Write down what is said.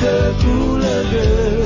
的不乐园。